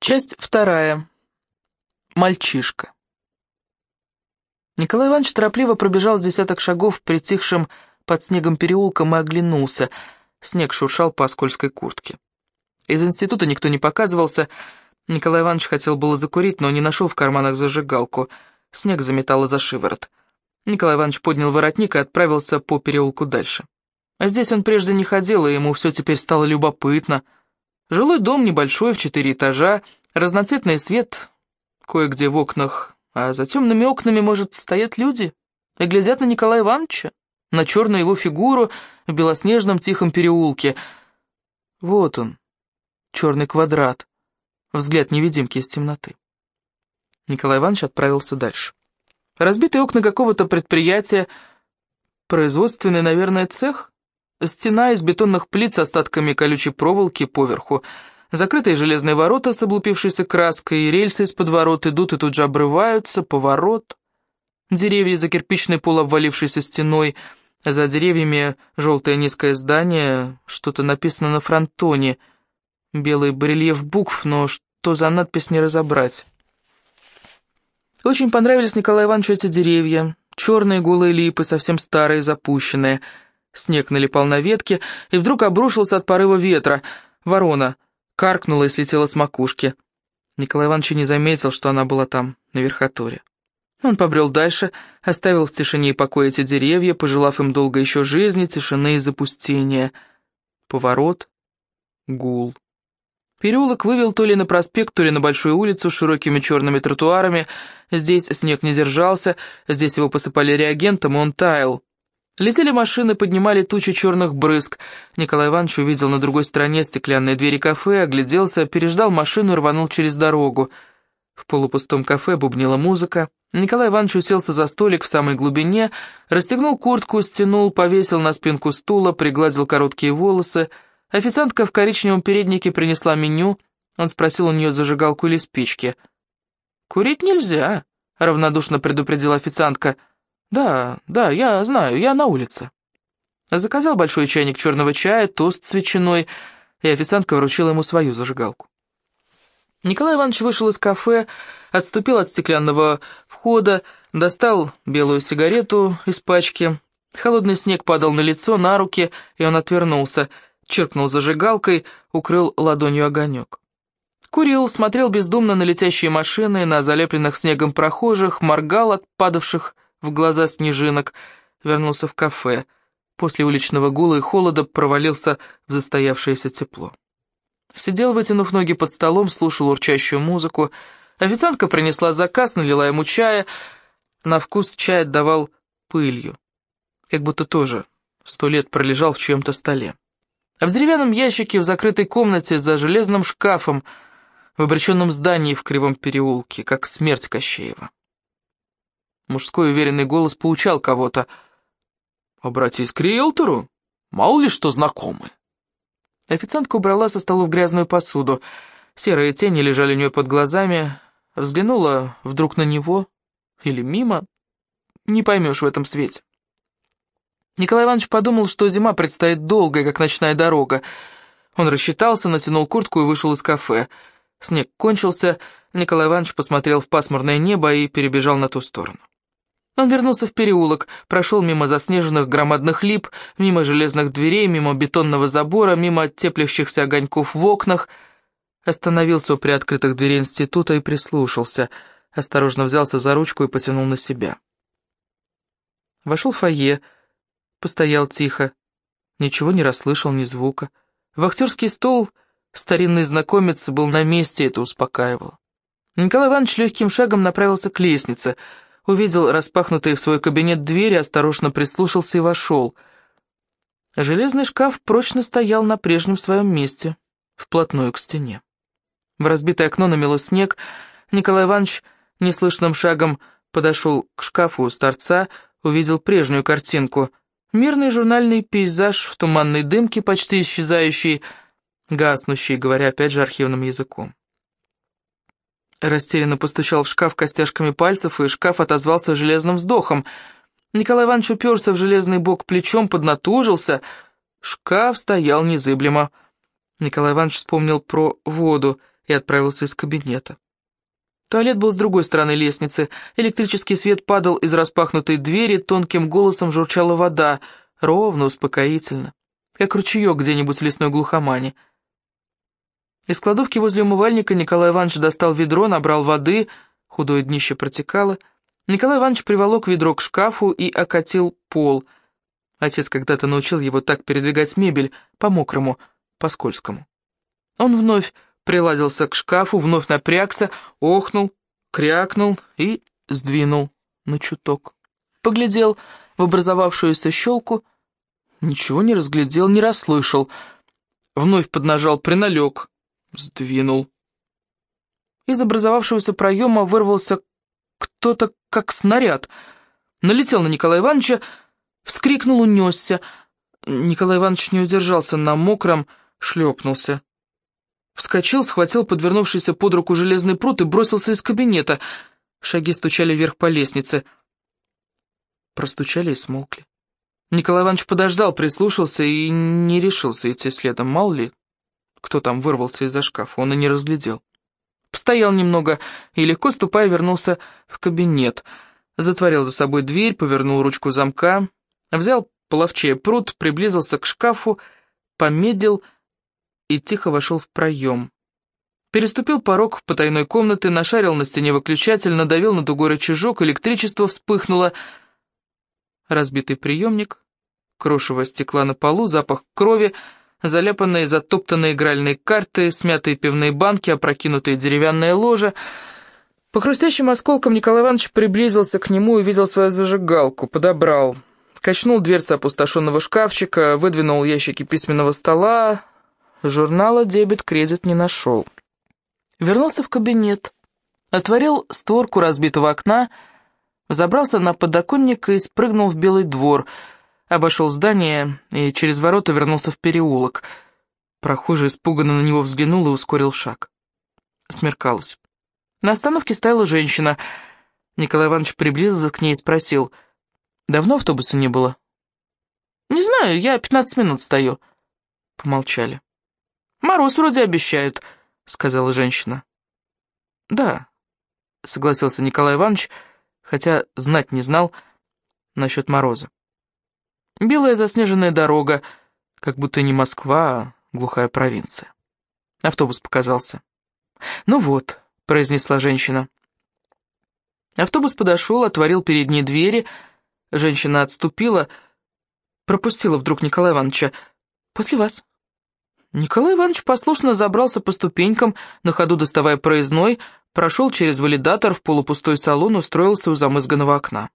Часть вторая. Мальчишка. Николай Иванович торопливо пробежал с десяток шагов притихшим под снегом переулком и оглянулся. Снег шуршал по скользкой куртке. Из института никто не показывался. Николай Иванович хотел было закурить, но не нашел в карманах зажигалку. Снег заметало за шиворот. Николай Иванович поднял воротник и отправился по переулку дальше. А здесь он прежде не ходил, и ему все теперь стало любопытно — Жилой дом небольшой, в четыре этажа, разноцветный свет кое-где в окнах, а за темными окнами, может, стоят люди и глядят на Николая Ивановича, на черную его фигуру в белоснежном тихом переулке. Вот он, черный квадрат, взгляд невидимки из темноты. Николай Иванович отправился дальше. Разбитые окна какого-то предприятия, производственный, наверное, цех — Стена из бетонных плит с остатками колючей проволоки поверху, закрытые железные ворота с облупившейся краской, рельсы из-под ворот идут и тут же обрываются, поворот. Деревья за кирпичной пол обвалившейся стеной, за деревьями желтое низкое здание, что-то написано на фронтоне, белый барельеф букв, но что за надпись не разобрать. Очень понравились Николаю Ивановичу эти деревья, черные голые липы, совсем старые, запущенные — Снег налипал на ветки, и вдруг обрушился от порыва ветра. Ворона каркнула и слетела с макушки. Николай Иванович не заметил, что она была там, на верхотуре. Он побрел дальше, оставил в тишине и покое эти деревья, пожелав им долго еще жизни, тишины и запустения. Поворот, гул. Переулок вывел то ли на проспект, то ли на большую улицу с широкими черными тротуарами. Здесь снег не держался, здесь его посыпали реагентом, и он таял. Летели машины, поднимали тучи черных брызг. Николай Иванович увидел на другой стороне стеклянные двери кафе, огляделся, переждал машину и рванул через дорогу. В полупустом кафе бубнила музыка. Николай Иванович уселся за столик в самой глубине, расстегнул куртку, стянул, повесил на спинку стула, пригладил короткие волосы. Официантка в коричневом переднике принесла меню. Он спросил у нее зажигалку или спички. «Курить нельзя», — равнодушно предупредила официантка. «Да, да, я знаю, я на улице». Заказал большой чайник черного чая, тост с ветчиной, и официантка вручила ему свою зажигалку. Николай Иванович вышел из кафе, отступил от стеклянного входа, достал белую сигарету из пачки. Холодный снег падал на лицо, на руки, и он отвернулся, черкнул зажигалкой, укрыл ладонью огонек. Курил, смотрел бездумно на летящие машины, на залепленных снегом прохожих, моргал от падавших в глаза снежинок, вернулся в кафе. После уличного гула и холода провалился в застоявшееся тепло. Сидел, вытянув ноги под столом, слушал урчащую музыку. Официантка принесла заказ, налила ему чая. На вкус чай отдавал пылью. Как будто тоже сто лет пролежал в чьем-то столе. А в деревянном ящике в закрытой комнате за железным шкафом в обреченном здании в Кривом переулке, как смерть Кощеева. Мужской уверенный голос поучал кого-то. «Обратись к риэлтору, мало ли что знакомы». Официантка убрала со столов грязную посуду. Серые тени лежали у нее под глазами. Взглянула вдруг на него или мимо. Не поймешь в этом свете. Николай Иванович подумал, что зима предстоит долгая, как ночная дорога. Он рассчитался, натянул куртку и вышел из кафе. Снег кончился, Николай Иванович посмотрел в пасмурное небо и перебежал на ту сторону. Он вернулся в переулок, прошел мимо заснеженных громадных лип, мимо железных дверей, мимо бетонного забора, мимо теплящихся огоньков в окнах, остановился у приоткрытых дверей института и прислушался, осторожно взялся за ручку и потянул на себя. Вошел в фойе, постоял тихо, ничего не расслышал, ни звука. Вахтерский стол, старинный знакомец, был на месте, это успокаивало. Николай Иванович легким шагом направился к лестнице — увидел распахнутые в свой кабинет двери, осторожно прислушался и вошел. Железный шкаф прочно стоял на прежнем своем месте, вплотную к стене. В разбитое окно намело снег, Николай Иванович неслышным шагом подошел к шкафу у торца, увидел прежнюю картинку. Мирный журнальный пейзаж в туманной дымке, почти исчезающий, гаснущий, говоря опять же архивным языком. Растерянно постучал в шкаф костяшками пальцев, и шкаф отозвался железным вздохом. Николай Иванович уперся в железный бок плечом, поднатужился. Шкаф стоял незыблемо. Николай Иванович вспомнил про воду и отправился из кабинета. Туалет был с другой стороны лестницы. Электрический свет падал из распахнутой двери, тонким голосом журчала вода, ровно, успокоительно, как ручеек где-нибудь в лесной глухомане. Из кладовки возле умывальника Николай Иванович достал ведро, набрал воды, худое днище протекало. Николай Иванович приволок ведро к шкафу и окатил пол. Отец когда-то научил его так передвигать мебель, по-мокрому, по-скользкому. Он вновь приладился к шкафу, вновь напрягся, охнул, крякнул и сдвинул на чуток. Поглядел в образовавшуюся щелку, ничего не разглядел, не расслышал. Вновь поднажал, приналег, сдвинул. Из образовавшегося проема вырвался кто-то, как снаряд. Налетел на Николая Ивановича, вскрикнул, унесся. Николай Иванович не удержался на мокром, шлепнулся. Вскочил, схватил подвернувшийся под руку железный пруд и бросился из кабинета. Шаги стучали вверх по лестнице. Простучали и смолкли. Николай Иванович подождал, прислушался и не решился идти следом. Мало ли, кто там вырвался из-за шкафа, он и не разглядел. Постоял немного и, легко ступая, вернулся в кабинет. Затворил за собой дверь, повернул ручку замка, взял половчее пруд, приблизился к шкафу, помедлил и тихо вошел в проем. Переступил порог потайной комнаты, нашарил на стене выключатель, надавил на тугой рычажок, электричество вспыхнуло. Разбитый приемник, крошево стекла на полу, запах крови, заляпанные затоптанные игральные карты, смятые пивные банки, опрокинутые деревянные ложа. По хрустящим осколкам Николай Иванович приблизился к нему и увидел свою зажигалку, подобрал. Качнул дверцы опустошенного шкафчика, выдвинул ящики письменного стола, Журнала дебет-кредит не нашел. Вернулся в кабинет, отворил створку разбитого окна, забрался на подоконник и спрыгнул в Белый двор, обошел здание и через ворота вернулся в переулок. Прохожий испуганно на него взглянул и ускорил шаг. Смеркалось. На остановке стояла женщина. Николай Иванович приблизился к ней и спросил, «Давно автобуса не было?» «Не знаю, я пятнадцать минут стою». Помолчали. «Мороз вроде обещают», — сказала женщина. «Да», — согласился Николай Иванович, хотя знать не знал насчет мороза. Белая заснеженная дорога, как будто не Москва, а глухая провинция. Автобус показался. «Ну вот», — произнесла женщина. Автобус подошел, отворил передние двери. Женщина отступила, пропустила вдруг Николая Ивановича. «После вас». Николай Иванович послушно забрался по ступенькам, на ходу доставая проездной, прошел через валидатор в полупустой салон, устроился у замызганного окна.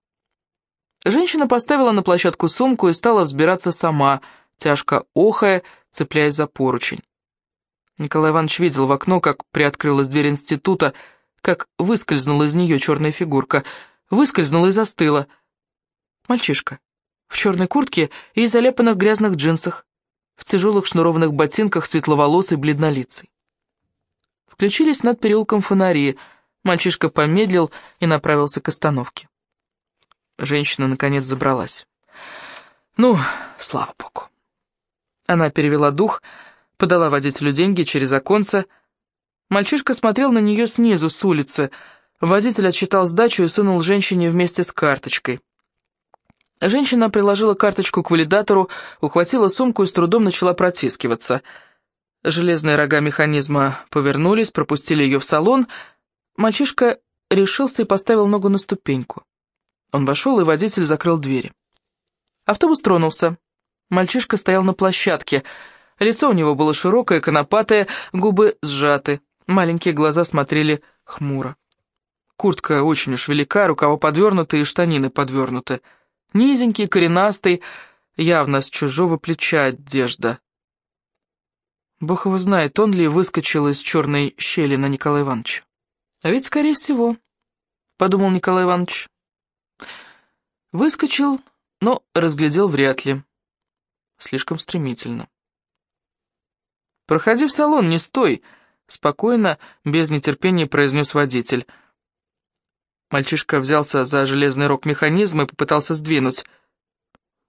Женщина поставила на площадку сумку и стала взбираться сама, тяжко охая, цепляясь за поручень. Николай Иванович видел в окно, как приоткрылась дверь института, как выскользнула из нее черная фигурка, выскользнула и застыла. Мальчишка в черной куртке и заляпанных грязных джинсах, в тяжелых шнурованных ботинках светловолосый бледнолицый. Включились над переулком фонари, мальчишка помедлил и направился к остановке. Женщина, наконец, забралась. Ну, слава богу. Она перевела дух, подала водителю деньги через оконце. Мальчишка смотрел на нее снизу, с улицы. Водитель отсчитал сдачу и сунул женщине вместе с карточкой. Женщина приложила карточку к валидатору, ухватила сумку и с трудом начала протискиваться. Железные рога механизма повернулись, пропустили ее в салон. Мальчишка решился и поставил ногу на ступеньку. Он вошел, и водитель закрыл двери. Автобус тронулся. Мальчишка стоял на площадке. Лицо у него было широкое, конопатое, губы сжаты. Маленькие глаза смотрели хмуро. Куртка очень уж велика, рукава подвернуты и штанины подвернуты. Низенький, коренастый, явно с чужого плеча одежда. Бог его знает, он ли выскочил из черной щели на Николая Ивановича. А ведь, скорее всего, подумал Николай Иванович. Выскочил, но разглядел вряд ли. Слишком стремительно. «Проходи в салон, не стой!» — спокойно, без нетерпения произнес водитель — Мальчишка взялся за железный рог механизма и попытался сдвинуть.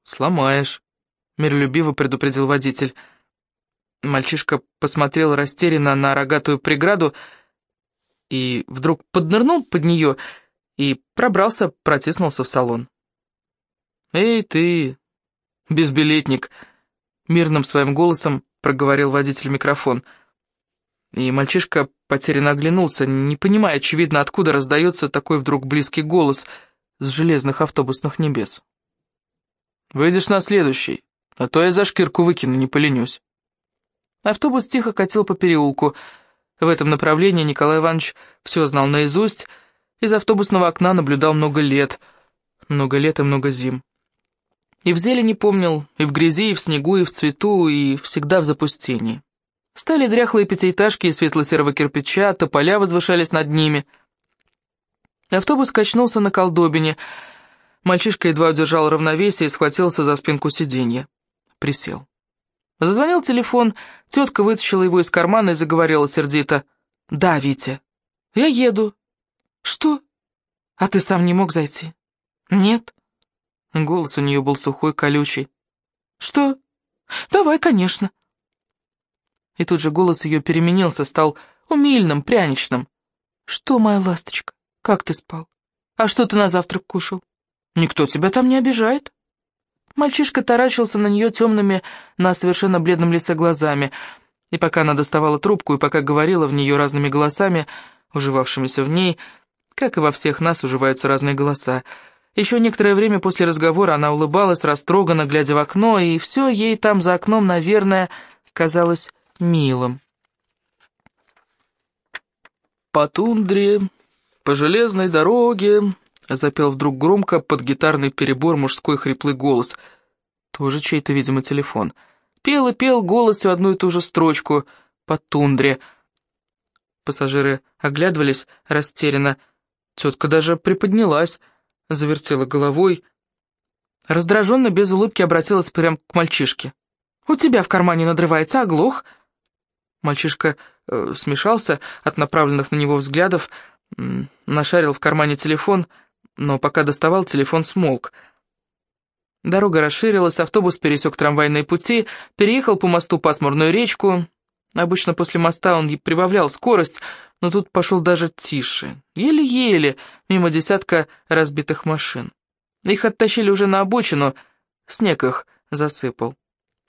«Сломаешь», — миролюбиво предупредил водитель. Мальчишка посмотрел растерянно на рогатую преграду и вдруг поднырнул под нее и пробрался, протиснулся в салон. «Эй, ты, безбилетник!» — мирным своим голосом проговорил водитель микрофон. И мальчишка потерянно оглянулся, не понимая, очевидно, откуда раздается такой вдруг близкий голос с железных автобусных небес. «Выйдешь на следующий, а то я за шкирку выкину, не поленюсь». Автобус тихо катил по переулку. В этом направлении Николай Иванович все знал наизусть, из автобусного окна наблюдал много лет, много лет и много зим. И в зелени помнил, и в грязи, и в снегу, и в цвету, и всегда в запустении. Стали дряхлые пятиэтажки из светло-серого кирпича, тополя возвышались над ними. Автобус качнулся на колдобине. Мальчишка едва удержал равновесие и схватился за спинку сиденья. Присел. Зазвонил телефон, тетка вытащила его из кармана и заговорила сердито. «Да, Витя, я еду». «Что? А ты сам не мог зайти?» «Нет». Голос у нее был сухой, колючий. «Что? Давай, конечно». И тут же голос ее переменился, стал умильным, пряничным. «Что, моя ласточка, как ты спал? А что ты на завтрак кушал? Никто тебя там не обижает?» Мальчишка таращился на нее темными, на совершенно бледном лице глазами, и пока она доставала трубку, и пока говорила в нее разными голосами, уживавшимися в ней, как и во всех нас уживаются разные голоса, еще некоторое время после разговора она улыбалась, растроганно глядя в окно, и все ей там за окном, наверное, казалось милым. «По тундре, по железной дороге, Запел вдруг громко под гитарный перебор мужской хриплый голос. Тоже чей-то, видимо, телефон. Пел и пел голосу одну и ту же строчку по тундре. Пассажиры оглядывались растерянно. Тетка даже приподнялась, завертела головой. Раздраженно, без улыбки, обратилась прямо к мальчишке. «У тебя в кармане надрывается оглох». Мальчишка э, смешался от направленных на него взглядов, нашарил в кармане телефон — но пока доставал, телефон смолк. Дорога расширилась, автобус пересек трамвайные пути, переехал по мосту пасмурную речку. Обычно после моста он прибавлял скорость, но тут пошел даже тише. Еле-еле, мимо десятка разбитых машин. Их оттащили уже на обочину, снег их засыпал.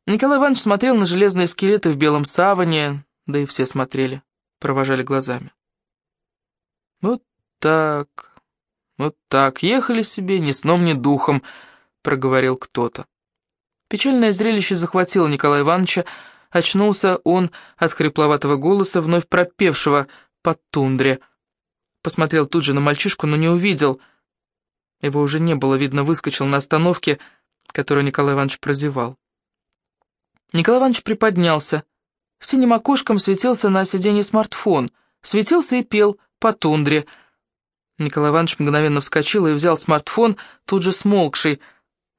Николай Иванович смотрел на железные скелеты в белом саване, да и все смотрели, провожали глазами. Вот так, «Вот так, ехали себе, ни сном, ни духом», — проговорил кто-то. Печальное зрелище захватило Николая Ивановича. Очнулся он от хрипловатого голоса, вновь пропевшего под тундре. Посмотрел тут же на мальчишку, но не увидел. Его уже не было, видно, выскочил на остановке, которую Николай Иванович прозевал. Николай Иванович приподнялся. Синим окошком светился на сиденье смартфон. Светился и пел по тундре — Николай Иванович мгновенно вскочил и взял смартфон, тут же смолкший.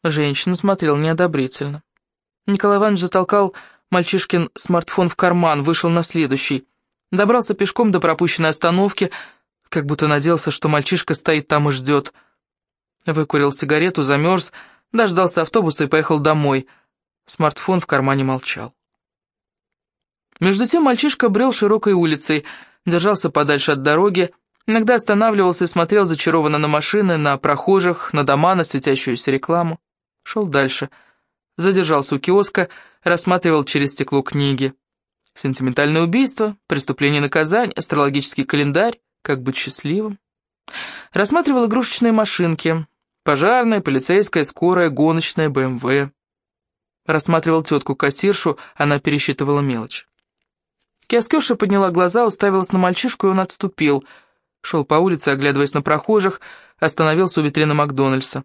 Женщина смотрела неодобрительно. Николай Иванович затолкал мальчишкин смартфон в карман, вышел на следующий. Добрался пешком до пропущенной остановки, как будто надеялся, что мальчишка стоит там и ждет. Выкурил сигарету, замерз, дождался автобуса и поехал домой. Смартфон в кармане молчал. Между тем мальчишка брел широкой улицей, держался подальше от дороги, Иногда останавливался и смотрел зачарованно на машины, на прохожих, на дома, на светящуюся рекламу. Шел дальше. Задержался у киоска, рассматривал через стекло книги. Сентиментальное убийство, преступление наказание, астрологический календарь, как быть счастливым. Рассматривал игрушечные машинки. Пожарная, полицейская, скорая, гоночная, БМВ. Рассматривал тетку-кассиршу, она пересчитывала мелочь. Киоскерша подняла глаза, уставилась на мальчишку, и он отступил — Шел по улице, оглядываясь на прохожих, остановился у витрины Макдональдса.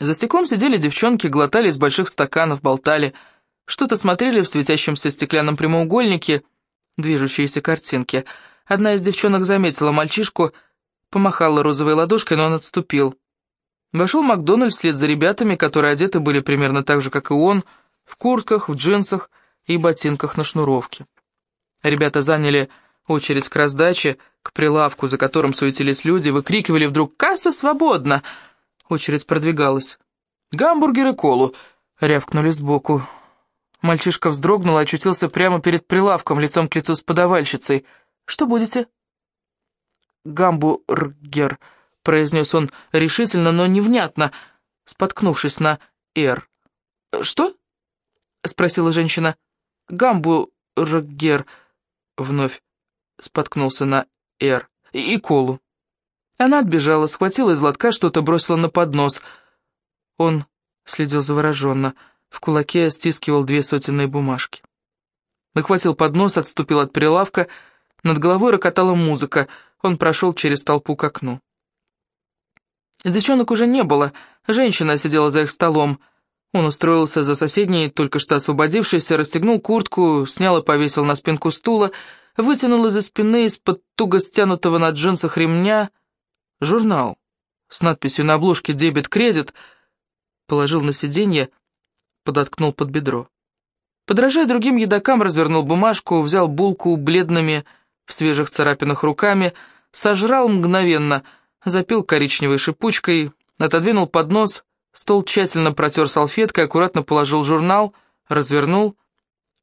За стеклом сидели девчонки, глотали из больших стаканов, болтали, что-то смотрели в светящемся стеклянном прямоугольнике, движущиеся картинки. Одна из девчонок заметила мальчишку, помахала розовой ладошкой, но он отступил. Вошел Макдональд вслед за ребятами, которые одеты были примерно так же, как и он, в куртках, в джинсах и ботинках на шнуровке. Ребята заняли очередь к раздаче, к прилавку, за которым суетились люди, выкрикивали вдруг «Касса свободна!» Очередь продвигалась. «Гамбургеры, колу!» — рявкнули сбоку. Мальчишка вздрогнул и очутился прямо перед прилавком, лицом к лицу с подавальщицей. «Что будете?» «Гамбургер», — произнес он решительно, но невнятно, споткнувшись на «р». «Что?» — спросила женщина. «Гамбургер», — вновь споткнулся на «р». «И, «И колу». Она отбежала, схватила из лотка что-то, бросила на поднос. Он следил завороженно. В кулаке стискивал две сотенные бумажки. Нахватил поднос, отступил от прилавка. Над головой рокотала музыка. Он прошел через толпу к окну. Девчонок уже не было. Женщина сидела за их столом. Он устроился за соседней, только что освободившейся, расстегнул куртку, снял и повесил на спинку стула, вытянул из-за спины из-под туго стянутого на джинсах ремня журнал с надписью на обложке «Дебет-кредит», положил на сиденье, подоткнул под бедро. Подражая другим едокам, развернул бумажку, взял булку бледными, в свежих царапинах руками, сожрал мгновенно, запил коричневой шипучкой, отодвинул поднос, стол тщательно протер салфеткой, аккуратно положил журнал, развернул,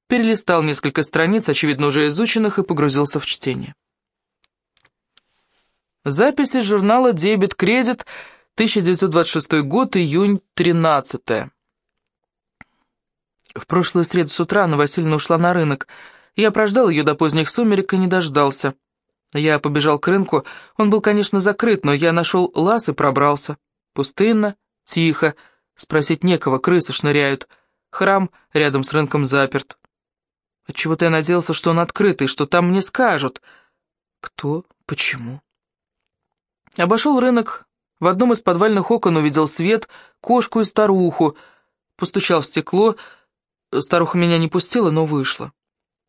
перелистал несколько страниц, очевидно уже изученных, и погрузился в чтение. Запись из журнала «Дебет-кредит», 1926 год, июнь 13 -е. В прошлую среду с утра Анна Васильевна ушла на рынок. Я прождал ее до поздних сумерек и не дождался. Я побежал к рынку. Он был, конечно, закрыт, но я нашел лаз и пробрался. Пустынно, тихо, спросить некого, крысы шныряют. Храм рядом с рынком заперт. Отчего-то я надеялся, что он открытый, что там мне скажут. Кто? Почему? Обошел рынок, в одном из подвальных окон увидел свет, кошку и старуху. Постучал в стекло. Старуха меня не пустила, но вышла.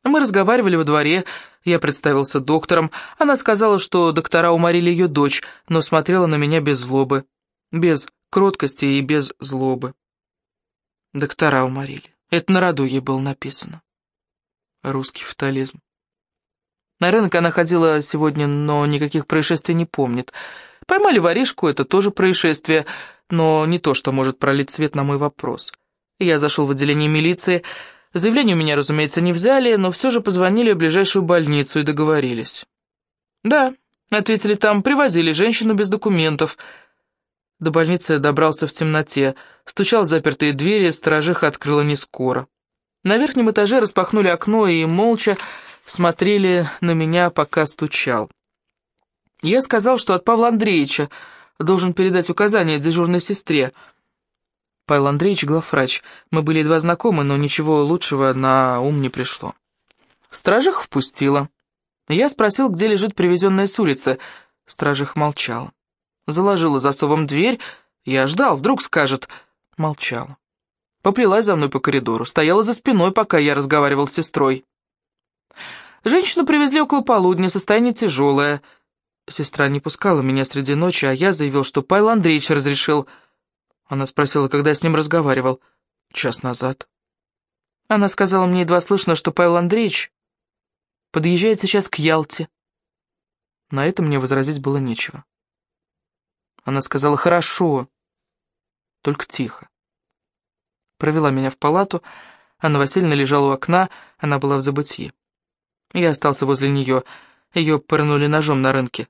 Мы разговаривали во дворе, я представился доктором. Она сказала, что доктора уморили ее дочь, но смотрела на меня без злобы. Без кроткости и без злобы. Доктора уморили. Это на роду ей было написано. Русский фатализм. На рынок она ходила сегодня, но никаких происшествий не помнит. Поймали воришку, это тоже происшествие, но не то, что может пролить свет на мой вопрос. Я зашел в отделение милиции. Заявление у меня, разумеется, не взяли, но все же позвонили в ближайшую больницу и договорились. «Да», — ответили там, — «привозили женщину без документов». До больницы добрался в темноте. Стучал в запертые двери, сторожиха открыла не скоро. На верхнем этаже распахнули окно и молча смотрели на меня, пока стучал. Я сказал, что от Павла Андреевича должен передать указания дежурной сестре. Павел Андреевич главврач. Мы были едва знакомы, но ничего лучшего на ум не пришло. Стражих впустила. Я спросил, где лежит привезенная с улицы. Стражих молчал. Заложила засовом дверь. Я ждал, вдруг скажет. Молчала. Поплелась за мной по коридору, стояла за спиной, пока я разговаривал с сестрой. Женщину привезли около полудня, состояние тяжелое. Сестра не пускала меня среди ночи, а я заявил, что Павел Андреевич разрешил. Она спросила, когда я с ним разговаривал. Час назад. Она сказала мне едва слышно, что Павел Андреевич подъезжает сейчас к Ялте. На это мне возразить было нечего. Она сказала «хорошо», только тихо. Провела меня в палату, Анна Васильевна лежала у окна, она была в забытии. Я остался возле нее. Ее пырнули ножом на рынке.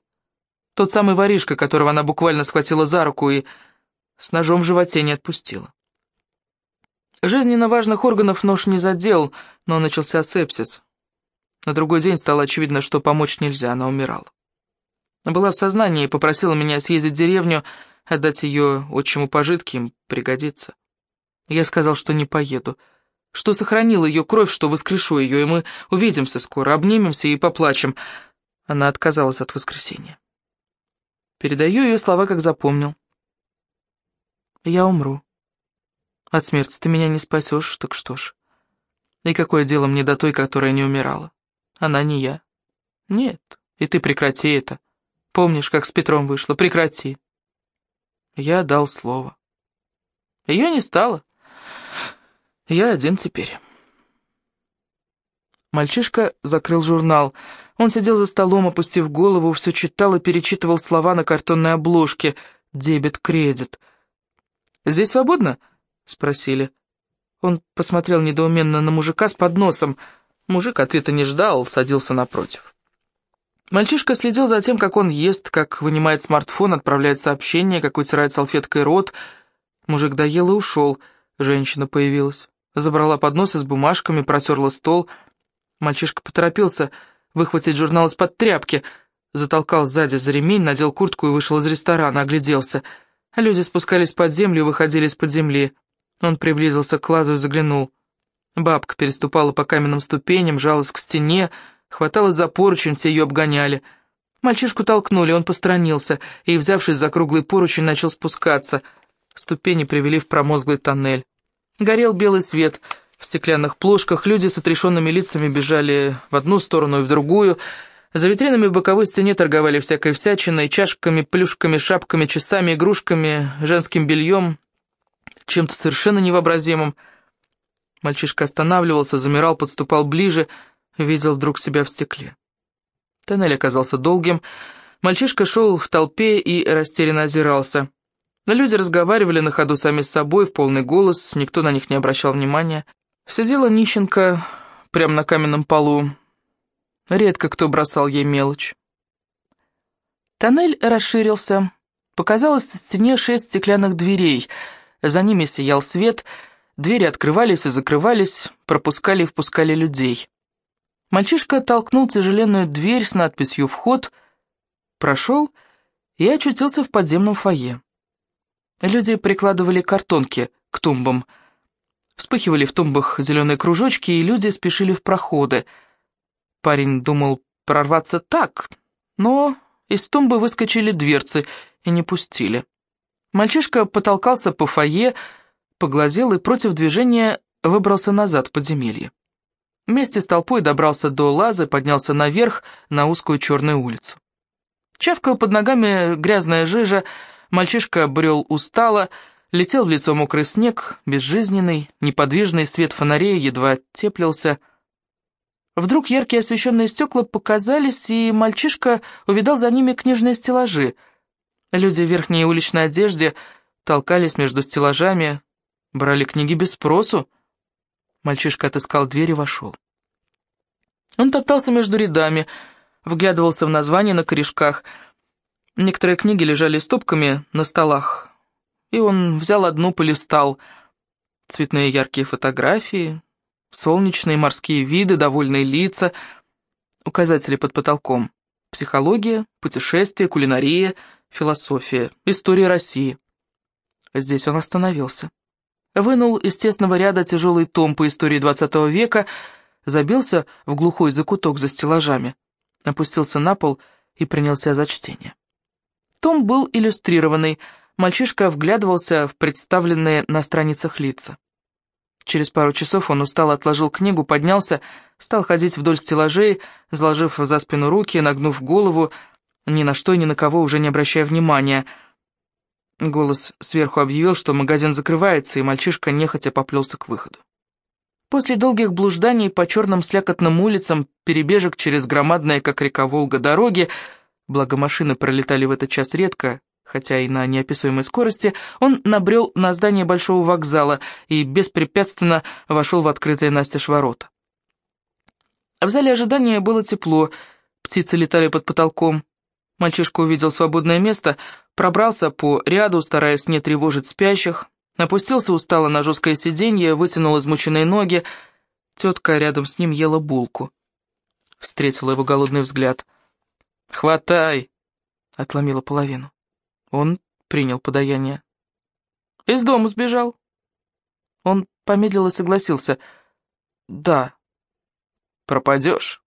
Тот самый воришка, которого она буквально схватила за руку и с ножом в животе не отпустила. Жизненно важных органов нож не задел, но начался сепсис. На другой день стало очевидно, что помочь нельзя, она умирала. Была в сознании и попросила меня съездить в деревню, отдать ее отчиму пожитки, им пригодится. Я сказал, что не поеду что сохранил ее кровь, что воскрешу ее, и мы увидимся скоро, обнимемся и поплачем. Она отказалась от воскресения. Передаю ее слова, как запомнил. Я умру. От смерти ты меня не спасешь, так что ж. И какое дело мне до той, которая не умирала? Она не я. Нет, и ты прекрати это. Помнишь, как с Петром вышло? Прекрати. Я дал слово. Ее не стало. Я один теперь. Мальчишка закрыл журнал. Он сидел за столом, опустив голову, все читал и перечитывал слова на картонной обложке. «Дебет-кредит». «Здесь свободно?» — спросили. Он посмотрел недоуменно на мужика с подносом. Мужик ответа не ждал, садился напротив. Мальчишка следил за тем, как он ест, как вынимает смартфон, отправляет сообщение, как вытирает салфеткой рот. Мужик доел и ушел. Женщина появилась. Забрала поднос с бумажками, протерла стол. Мальчишка поторопился выхватить журнал из-под тряпки. Затолкал сзади за ремень, надел куртку и вышел из ресторана, огляделся. Люди спускались под землю и выходили из-под земли. Он приблизился к лазу и заглянул. Бабка переступала по каменным ступеням, жалась к стене, Хваталась за поручень, все ее обгоняли. Мальчишку толкнули, он посторонился, и, взявшись за круглый поручень, начал спускаться. Ступени привели в промозглый тоннель. Горел белый свет. В стеклянных плошках люди с отрешенными лицами бежали в одну сторону и в другую. За витринами в боковой стене торговали всякой всячиной, чашками, плюшками, шапками, часами, игрушками, женским бельем, чем-то совершенно невообразимым. Мальчишка останавливался, замирал, подступал ближе — видел вдруг себя в стекле. Тоннель оказался долгим, мальчишка шел в толпе и растерянно озирался. Но люди разговаривали на ходу сами с собой, в полный голос, никто на них не обращал внимания. Сидела нищенка прямо на каменном полу. Редко кто бросал ей мелочь. Тоннель расширился. Показалось в стене шесть стеклянных дверей. За ними сиял свет, двери открывались и закрывались, пропускали и впускали людей. Мальчишка толкнул тяжеленную дверь с надписью «Вход», прошел и очутился в подземном фойе. Люди прикладывали картонки к тумбам. Вспыхивали в тумбах зеленые кружочки, и люди спешили в проходы. Парень думал прорваться так, но из тумбы выскочили дверцы и не пустили. Мальчишка потолкался по фойе, поглазел и против движения выбрался назад в подземелье. Вместе с толпой добрался до лаза, поднялся наверх на узкую черную улицу. Чавкал под ногами грязная жижа, мальчишка брел устало, летел в лицо мокрый снег, безжизненный, неподвижный свет фонарей едва теплился. Вдруг яркие освещенные стекла показались, и мальчишка увидал за ними книжные стеллажи. Люди в верхней уличной одежде толкались между стеллажами, брали книги без спросу, Мальчишка отыскал дверь и вошел. Он топтался между рядами, вглядывался в названия на корешках. Некоторые книги лежали стопками на столах, и он взял одну, полистал. Цветные яркие фотографии, солнечные морские виды, довольные лица, указатели под потолком. Психология, путешествия, кулинария, философия, история России. Здесь он остановился вынул из тесного ряда тяжелый том по истории XX века, забился в глухой закуток за стеллажами, опустился на пол и принялся за чтение. Том был иллюстрированный, мальчишка вглядывался в представленные на страницах лица. Через пару часов он устало отложил книгу, поднялся, стал ходить вдоль стеллажей, заложив за спину руки, нагнув голову, ни на что и ни на кого уже не обращая внимания — Голос сверху объявил, что магазин закрывается, и мальчишка нехотя поплелся к выходу. После долгих блужданий по черным слякотным улицам, перебежек через громадные, как река Волга, дороги, благо машины пролетали в этот час редко, хотя и на неописуемой скорости, он набрел на здание большого вокзала и беспрепятственно вошел в открытые настежь ворота. В зале ожидания было тепло, птицы летали под потолком. Мальчишка увидел свободное место, пробрался по ряду, стараясь не тревожить спящих, опустился устало на жесткое сиденье, вытянул измученные ноги. Тетка рядом с ним ела булку. Встретила его голодный взгляд. «Хватай!» — отломила половину. Он принял подаяние. «Из дома сбежал?» Он помедлил и согласился. «Да». «Пропадешь?»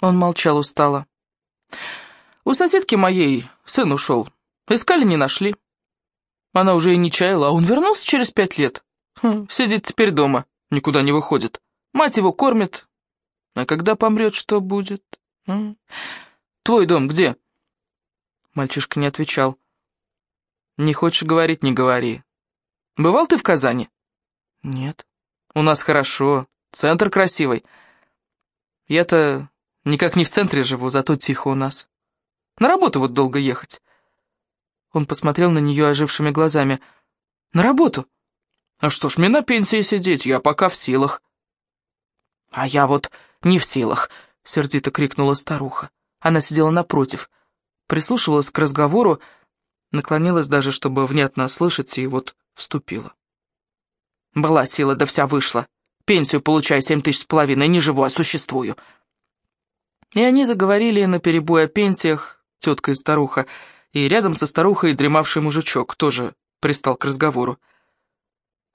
Он молчал устало. «У соседки моей сын ушел. Искали, не нашли. Она уже и не чаяла, а он вернулся через пять лет. Хм, сидит теперь дома, никуда не выходит. Мать его кормит. А когда помрет, что будет? Хм. Твой дом где? Мальчишка не отвечал. Не хочешь говорить, не говори. Бывал ты в Казани? Нет. У нас хорошо, центр красивый. Я-то никак не в центре живу, зато тихо у нас. На работу вот долго ехать. Он посмотрел на нее ожившими глазами. «На работу? «А что ж, мне на пенсии сидеть, я пока в силах». «А я вот не в силах», — сердито крикнула старуха. Она сидела напротив, прислушивалась к разговору, наклонилась даже, чтобы внятно слышать, и вот вступила. «Была сила, да вся вышла. Пенсию получай семь тысяч с половиной, не живу, а существую». И они заговорили наперебой о пенсиях, тетка и старуха, и рядом со старухой дремавший мужичок тоже пристал к разговору.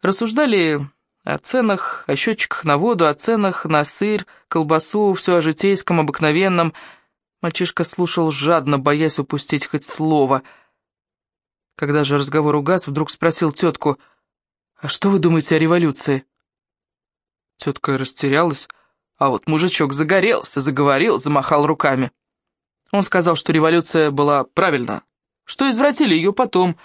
Рассуждали о ценах, о счетчиках на воду, о ценах на сыр, колбасу, все о житейском, обыкновенном. Мальчишка слушал жадно, боясь упустить хоть слово. Когда же разговор угас, вдруг спросил тетку, «А что вы думаете о революции?» Тетка растерялась, а вот мужичок загорелся, заговорил, замахал руками. Он сказал, что революция была правильна, что извратили ее потом,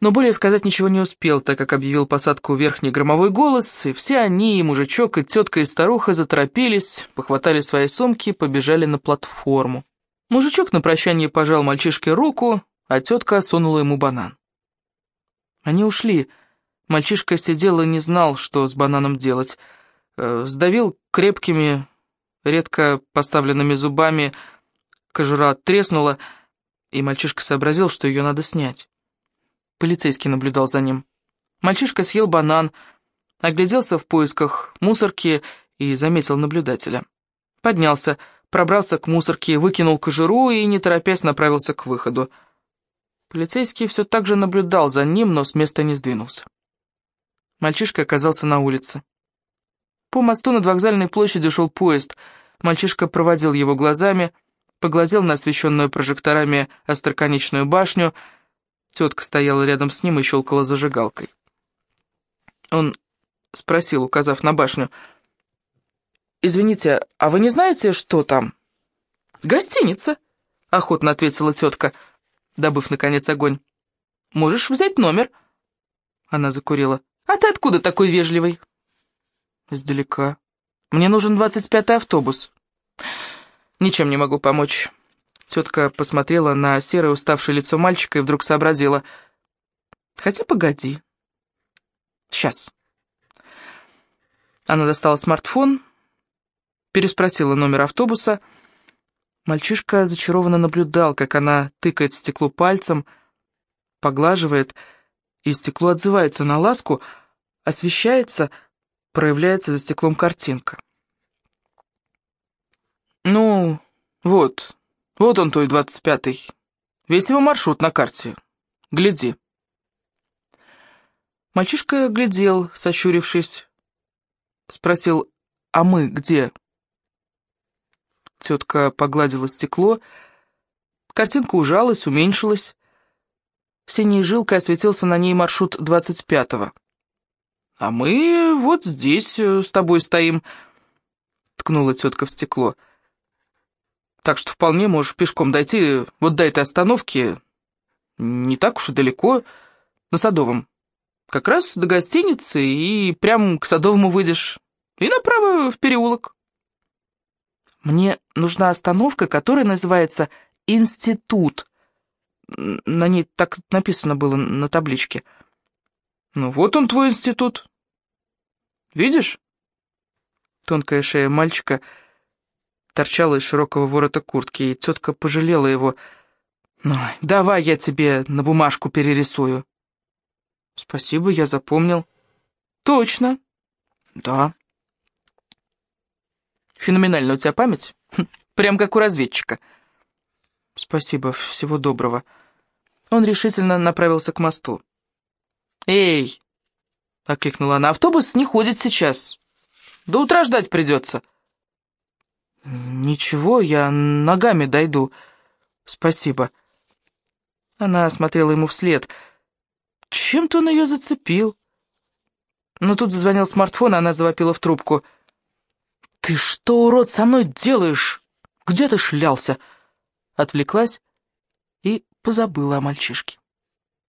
но более сказать ничего не успел, так как объявил посадку верхний громовой голос, и все они, и мужичок, и тетка, и старуха заторопились, похватали свои сумки, побежали на платформу. Мужичок на прощание пожал мальчишке руку, а тетка сунула ему банан. Они ушли. Мальчишка сидел и не знал, что с бананом делать. Э, сдавил крепкими, редко поставленными зубами, кожура треснула, и мальчишка сообразил, что ее надо снять. Полицейский наблюдал за ним. Мальчишка съел банан, огляделся в поисках мусорки и заметил наблюдателя. Поднялся, пробрался к мусорке, выкинул кожуру и, не торопясь, направился к выходу. Полицейский все так же наблюдал за ним, но с места не сдвинулся. Мальчишка оказался на улице. По мосту над вокзальной площадью шел поезд. Мальчишка проводил его глазами, поглазел на освещенную прожекторами остроконечную башню — Тетка стояла рядом с ним и щелкала зажигалкой. Он спросил, указав на башню, «Извините, а вы не знаете, что там?» «Гостиница», — охотно ответила тетка, добыв, наконец, огонь. «Можешь взять номер?» Она закурила. «А ты откуда такой вежливый?» «Издалека. Мне нужен двадцать пятый автобус». «Ничем не могу помочь. Тетка посмотрела на серое уставшее лицо мальчика и вдруг сообразила. «Хотя погоди. Сейчас». Она достала смартфон, переспросила номер автобуса. Мальчишка зачарованно наблюдал, как она тыкает в стекло пальцем, поглаживает, и стекло отзывается на ласку, освещается, проявляется за стеклом картинка. «Ну, вот, вот он, твой двадцать пятый. Весь его маршрут на карте. Гляди. Мальчишка глядел, сощурившись. Спросил, а мы где? Тетка погладила стекло. Картинка ужалась, уменьшилась. Синей жилкой осветился на ней маршрут двадцать пятого. «А мы вот здесь э, с тобой стоим», — ткнула тетка в стекло. Так что вполне можешь пешком дойти вот до этой остановки. Не так уж и далеко, на Садовом. Как раз до гостиницы и прям к Садовому выйдешь. И направо в переулок. Мне нужна остановка, которая называется «Институт». На ней так написано было на табличке. Ну вот он, твой институт. Видишь? Тонкая шея мальчика — торчала из широкого ворота куртки, и тетка пожалела его. «Ну, давай я тебе на бумажку перерисую». «Спасибо, я запомнил». «Точно?» «Да». «Феноменально у тебя память. Хм, прям как у разведчика». «Спасибо, всего доброго». Он решительно направился к мосту. «Эй!» — окликнула она. «Автобус не ходит сейчас. До утра ждать придется». «Ничего, я ногами дойду. Спасибо». Она смотрела ему вслед. Чем-то он ее зацепил. Но тут зазвонил смартфон, и она завопила в трубку. «Ты что, урод, со мной делаешь? Где ты шлялся?» Отвлеклась и позабыла о мальчишке.